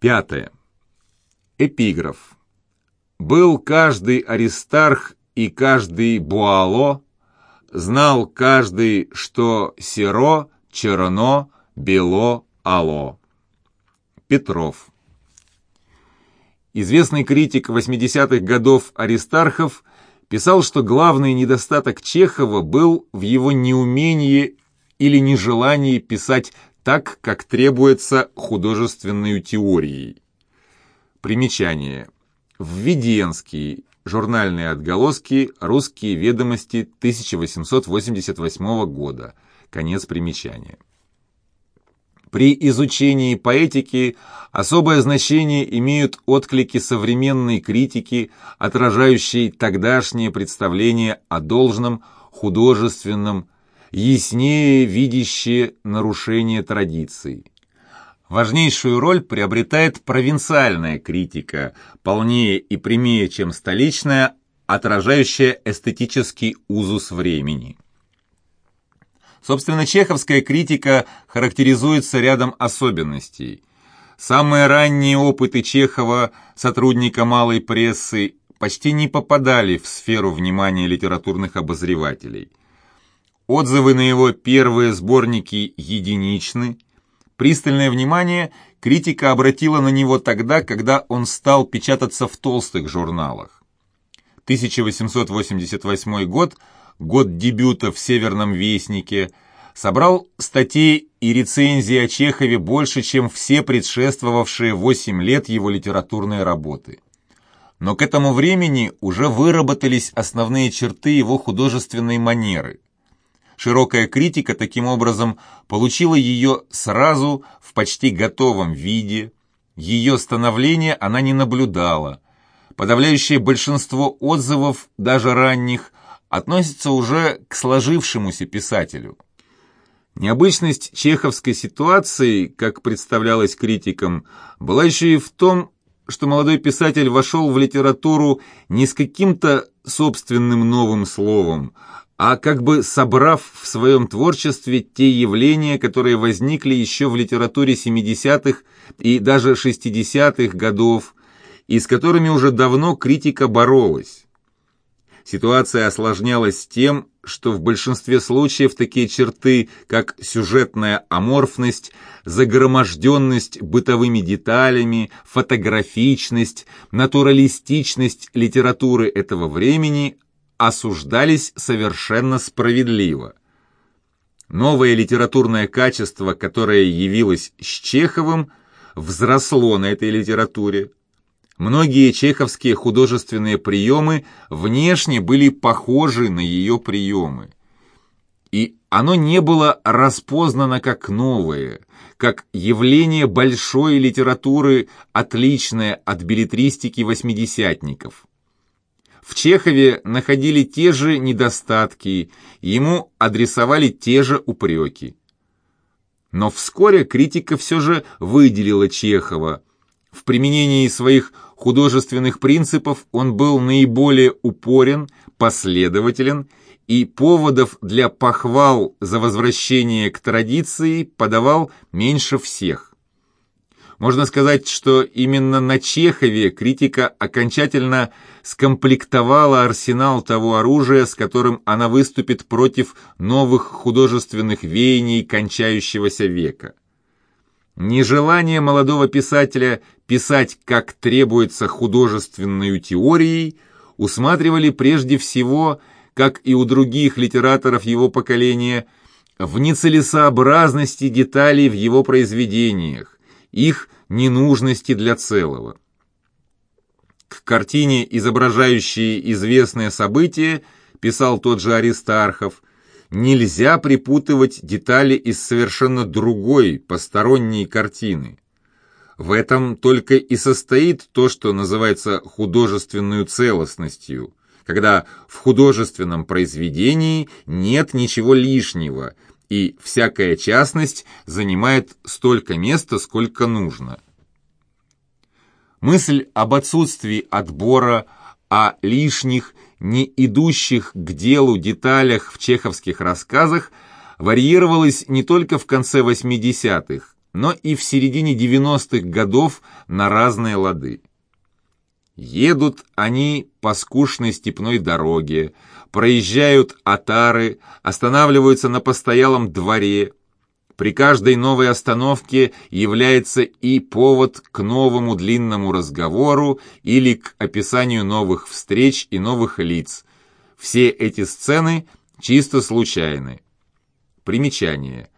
Пятое. Эпиграф. Был каждый Аристарх и каждый Буало, знал каждый, что серо, черно, бело, ало. Петров. Известный критик 80-х годов Аристархов писал, что главный недостаток Чехова был в его неумении или нежелании писать так, как требуется художественной теорией. Примечание. Введенский. Журнальные отголоски. Русские ведомости 1888 года. Конец примечания. При изучении поэтики особое значение имеют отклики современной критики, отражающие тогдашнее представление о должном художественном, яснее видящие нарушение традиций. Важнейшую роль приобретает провинциальная критика, полнее и прямее, чем столичная, отражающая эстетический узус времени. Собственно, чеховская критика характеризуется рядом особенностей. Самые ранние опыты Чехова, сотрудника малой прессы, почти не попадали в сферу внимания литературных обозревателей. Отзывы на его первые сборники единичны. Пристальное внимание критика обратила на него тогда, когда он стал печататься в толстых журналах. 1888 год, год дебюта в «Северном вестнике», собрал статей и рецензий о Чехове больше, чем все предшествовавшие 8 лет его литературной работы. Но к этому времени уже выработались основные черты его художественной манеры – Широкая критика, таким образом, получила ее сразу в почти готовом виде. Ее становление она не наблюдала. Подавляющее большинство отзывов, даже ранних, относится уже к сложившемуся писателю. Необычность чеховской ситуации, как представлялось критикам, была еще и в том, что молодой писатель вошел в литературу не с каким-то собственным новым словом, а как бы собрав в своем творчестве те явления, которые возникли еще в литературе 70-х и даже 60-х годов, и с которыми уже давно критика боролась. Ситуация осложнялась тем, что в большинстве случаев такие черты, как сюжетная аморфность, загроможденность бытовыми деталями, фотографичность, натуралистичность литературы этого времени осуждались совершенно справедливо. Новое литературное качество, которое явилось с Чеховым, взросло на этой литературе. Многие чеховские художественные приемы внешне были похожи на ее приемы. И оно не было распознано как новое, как явление большой литературы, отличное от билетристики восьмидесятников. В Чехове находили те же недостатки, ему адресовали те же упреки. Но вскоре критика все же выделила Чехова. В применении своих художественных принципов он был наиболее упорен, последователен, и поводов для похвал за возвращение к традиции подавал меньше всех. Можно сказать, что именно на Чехове критика окончательно скомплектовала арсенал того оружия, с которым она выступит против новых художественных веяний кончающегося века. Нежелание молодого писателя писать, как требуется художественной теорией, усматривали прежде всего, как и у других литераторов его поколения, в нецелесообразности деталей в его произведениях, их ненужности для целого. К картине, изображающей известное событие, писал тот же Аристархов, нельзя припутывать детали из совершенно другой, посторонней картины. В этом только и состоит то, что называется художественной целостностью, когда в художественном произведении нет ничего лишнего – и всякая частность занимает столько места, сколько нужно. Мысль об отсутствии отбора, о лишних, не идущих к делу деталях в чеховских рассказах варьировалась не только в конце 80-х, но и в середине 90-х годов на разные лады. Едут они по скучной степной дороге, проезжают отары, останавливаются на постоялом дворе. При каждой новой остановке является и повод к новому длинному разговору или к описанию новых встреч и новых лиц. Все эти сцены чисто случайны. Примечание.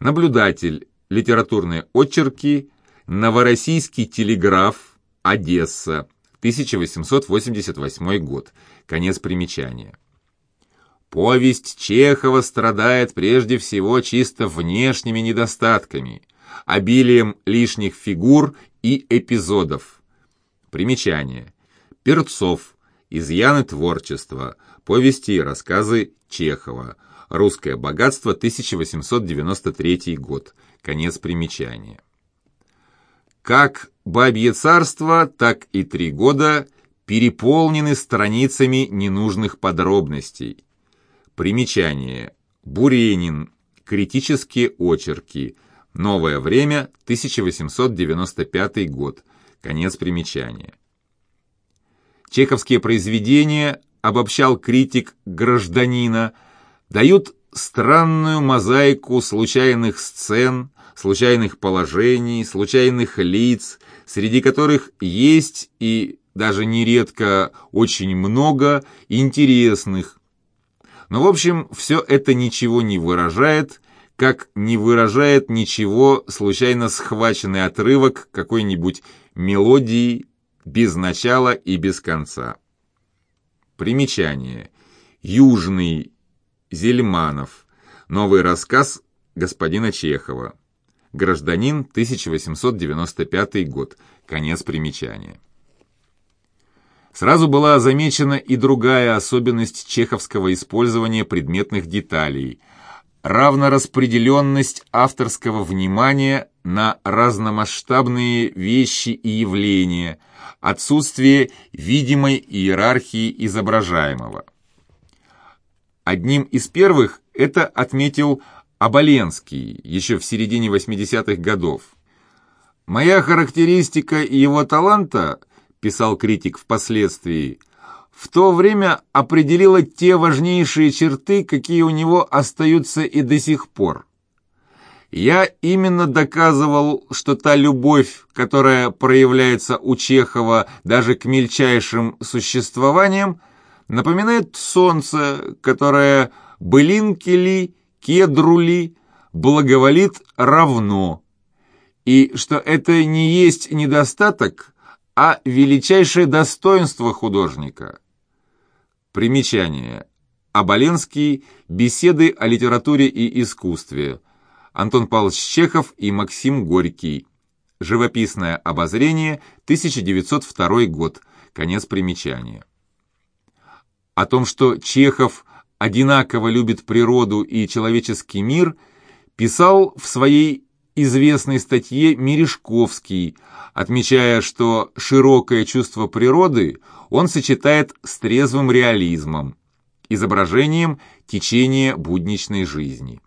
Наблюдатель. Литературные очерки. Новороссийский телеграф. Одесса. 1888 год. Конец примечания. Повесть Чехова страдает прежде всего чисто внешними недостатками, обилием лишних фигур и эпизодов. Примечание. Перцов. Изъяны творчества. Повести и рассказы Чехова. Русское богатство, 1893 год. Конец примечания. Как «Бабье царство», так и «Три года» переполнены страницами ненужных подробностей. Примечание. Буренин. Критические очерки. Новое время, 1895 год. Конец примечания. Чеховские произведения, обобщал критик гражданина, дают странную мозаику случайных сцен, случайных положений, случайных лиц, среди которых есть и даже нередко очень много интересных. Но, в общем, все это ничего не выражает, как не выражает ничего случайно схваченный отрывок какой-нибудь мелодии без начала и без конца. Примечание. Южный. Зельманов. Новый рассказ господина Чехова. Гражданин, 1895 год. Конец примечания. Сразу была замечена и другая особенность чеховского использования предметных деталей – равнораспределенность авторского внимания на разномасштабные вещи и явления, отсутствие видимой иерархии изображаемого. Одним из первых это отметил Оболенский еще в середине 80-х годов. «Моя характеристика его таланта, — писал критик впоследствии, — в то время определила те важнейшие черты, какие у него остаются и до сих пор. Я именно доказывал, что та любовь, которая проявляется у Чехова даже к мельчайшим существованиям, напоминает солнце, которое былинки ли кедру ли благоволит равно, и что это не есть недостаток, а величайшее достоинство художника. Примечание. Оболенский. Беседы о литературе и искусстве. Антон Павлович Чехов и Максим Горький. Живописное обозрение, 1902 год. Конец примечания. О том, что Чехов одинаково любит природу и человеческий мир, писал в своей известной статье Мережковский, отмечая, что широкое чувство природы он сочетает с трезвым реализмом, изображением течения будничной жизни.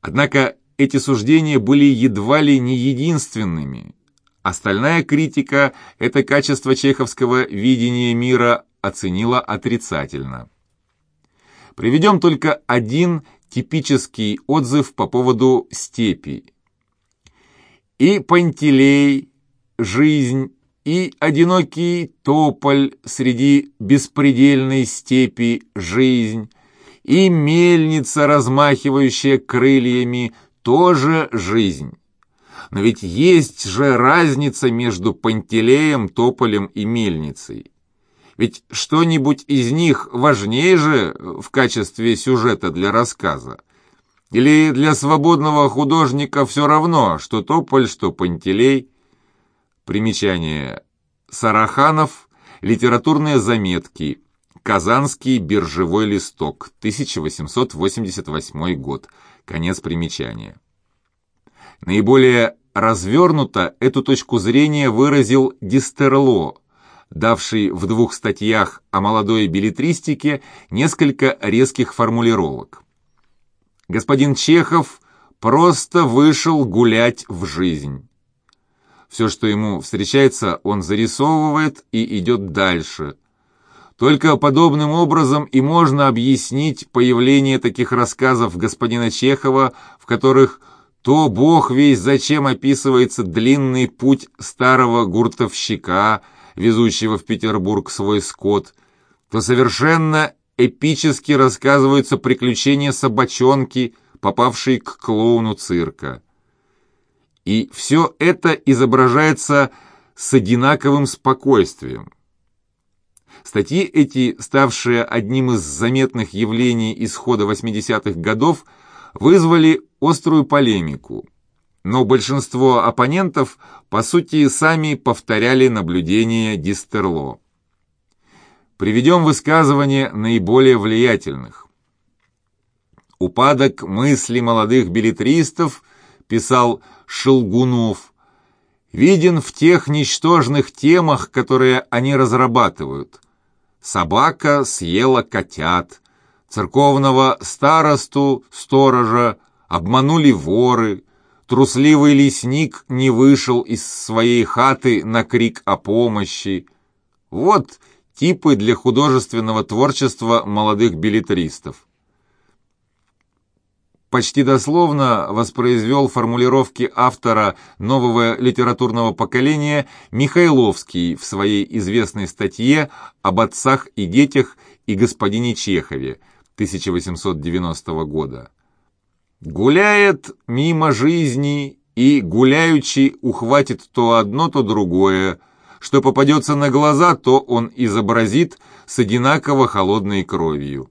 Однако эти суждения были едва ли не единственными. Остальная критика это качество чеховского видения мира оценила отрицательно. Приведем только один типический отзыв по поводу степи. И Пантелей, жизнь, и одинокий тополь среди беспредельной степи жизнь, и мельница, размахивающая крыльями, тоже жизнь. Но ведь есть же разница между Пантелеем, тополем и мельницей. Ведь что-нибудь из них важнее же в качестве сюжета для рассказа. Или для свободного художника все равно, что Тополь, что Пантелей. Примечание. Сараханов. Литературные заметки. Казанский биржевой листок. 1888 год. Конец примечания. Наиболее развернуто эту точку зрения выразил Дистерло давший в двух статьях о молодой билетристике несколько резких формулировок. Господин Чехов просто вышел гулять в жизнь. Все, что ему встречается, он зарисовывает и идет дальше. Только подобным образом и можно объяснить появление таких рассказов господина Чехова, в которых то бог весь зачем описывается длинный путь старого гуртовщика, везущего в Петербург свой скот, то совершенно эпически рассказываются приключения собачонки, попавшей к клоуну цирка. И все это изображается с одинаковым спокойствием. Статьи эти, ставшие одним из заметных явлений исхода 80-х годов, вызвали острую полемику. Но большинство оппонентов, по сути, сами повторяли наблюдения Дистерло. Приведем высказывания наиболее влиятельных. «Упадок мысли молодых билетристов», писал Шелгунов, виден в тех ничтожных темах, которые они разрабатывают. Собака съела котят, церковного старосту, сторожа, обманули воры, трусливый лесник не вышел из своей хаты на крик о помощи. Вот типы для художественного творчества молодых билетристов почти дословно воспроизвел формулировки автора нового литературного поколения Михайловский в своей известной статье об отцах и детях и господине Чехове 1890 года. «Гуляет мимо жизни и, гуляючи, ухватит то одно, то другое, что попадется на глаза, то он изобразит с одинаково холодной кровью».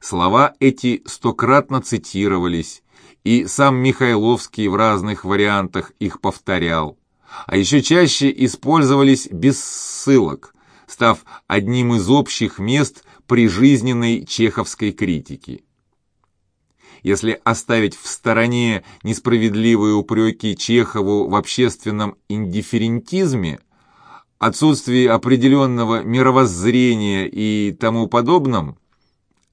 Слова эти стократно цитировались, и сам Михайловский в разных вариантах их повторял. А еще чаще использовались без ссылок, став одним из общих мест прижизненной чеховской критики. Если оставить в стороне несправедливые упреки Чехову в общественном индифферентизме, отсутствии определенного мировоззрения и тому подобном,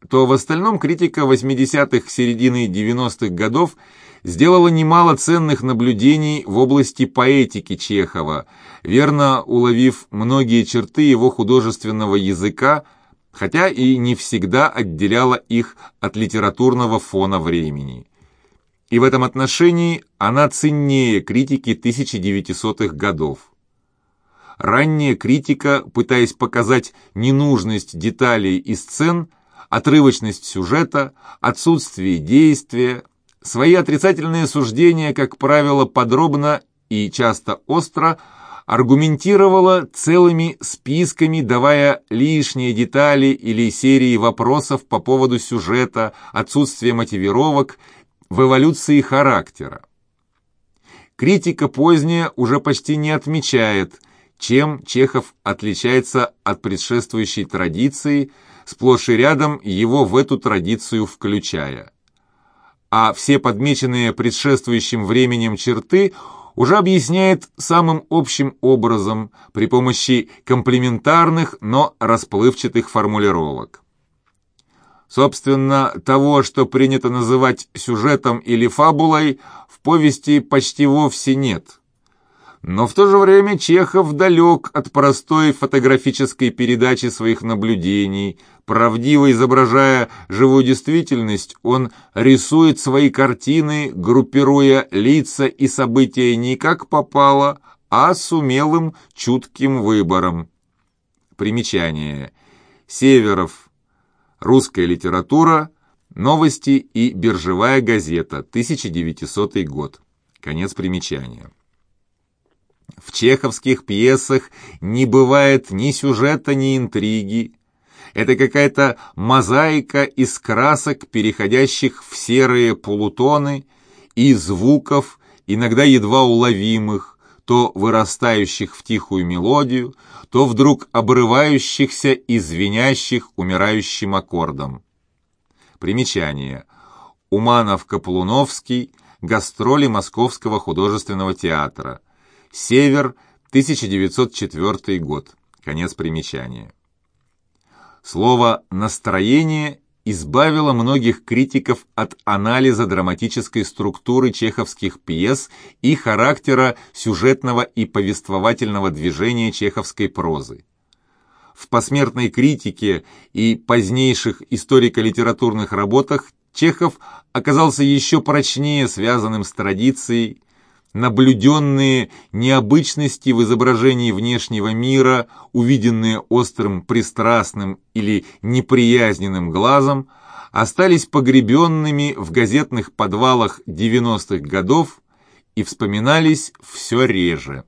то в остальном критика 80-х, середины 90-х годов сделала немало ценных наблюдений в области поэтики Чехова, верно уловив многие черты его художественного языка, хотя и не всегда отделяла их от литературного фона времени. И в этом отношении она ценнее критики 1900-х годов. Ранняя критика, пытаясь показать ненужность деталей и сцен, отрывочность сюжета, отсутствие действия. Свои отрицательные суждения, как правило, подробно и часто остро аргументировала целыми списками, давая лишние детали или серии вопросов по поводу сюжета, отсутствия мотивировок в эволюции характера. Критика поздняя уже почти не отмечает, чем Чехов отличается от предшествующей традиции – сплошь и рядом его в эту традицию включая. А все подмеченные предшествующим временем черты уже объясняет самым общим образом при помощи комплементарных, но расплывчатых формулировок. Собственно, того, что принято называть сюжетом или фабулой, в повести почти вовсе нет. Но в то же время Чехов далек от простой фотографической передачи своих наблюдений, Правдиво изображая живую действительность, он рисует свои картины, группируя лица и события не как попало, а с умелым, чутким выбором. Примечание. Северов. Русская литература. Новости и биржевая газета. 1900 год. Конец примечания. В чеховских пьесах не бывает ни сюжета, ни интриги, это какая-то мозаика из красок, переходящих в серые полутоны, и звуков, иногда едва уловимых, то вырастающих в тихую мелодию, то вдруг обрывающихся и звенящих умирающим аккордом. Примечание. Уманов-Каплуновский. Гастроли Московского художественного театра. Север, 1904 год. Конец примечания. Слово «настроение» избавила многих критиков от анализа драматической структуры чеховских пьес и характера сюжетного и повествовательного движения чеховской прозы. В посмертной критике и позднейших историко-литературных работах Чехов оказался еще прочнее связанным с традицией, наблюденные необычности в изображении внешнего мира, увиденные острым пристрастным или неприязненным глазом, остались погребенными в газетных подвалах 90-х годов и вспоминались все реже.